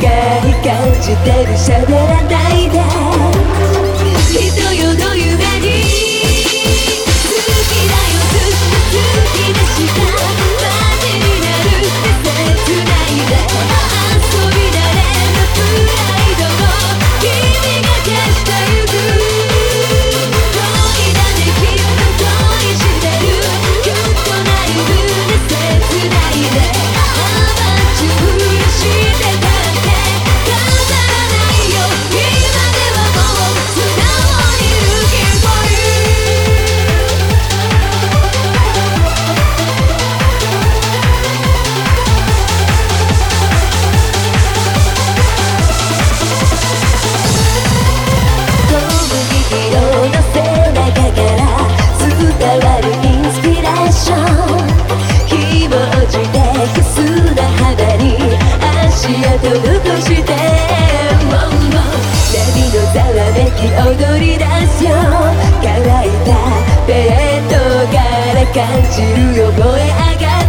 かに感じてる喋らないで人よの夢に好きだよっと好きでしたマジになるって切ないで遊び慣れのプライドも君が消してゆく恋だねきっと恋してるきっとない胸切ないで you 足跡残してもんも波のざわめき踊り出すよ。乾いたベッドから感じるよ燃え上がる。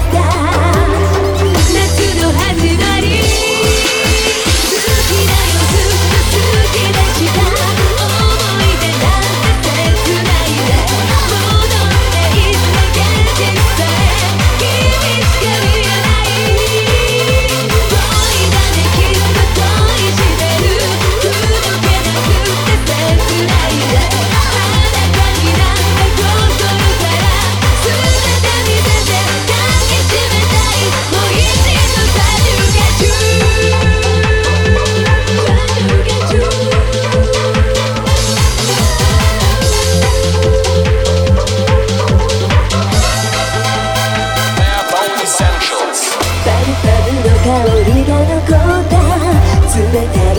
べたい。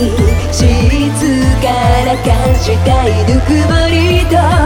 シーツから感じたいぬくもりと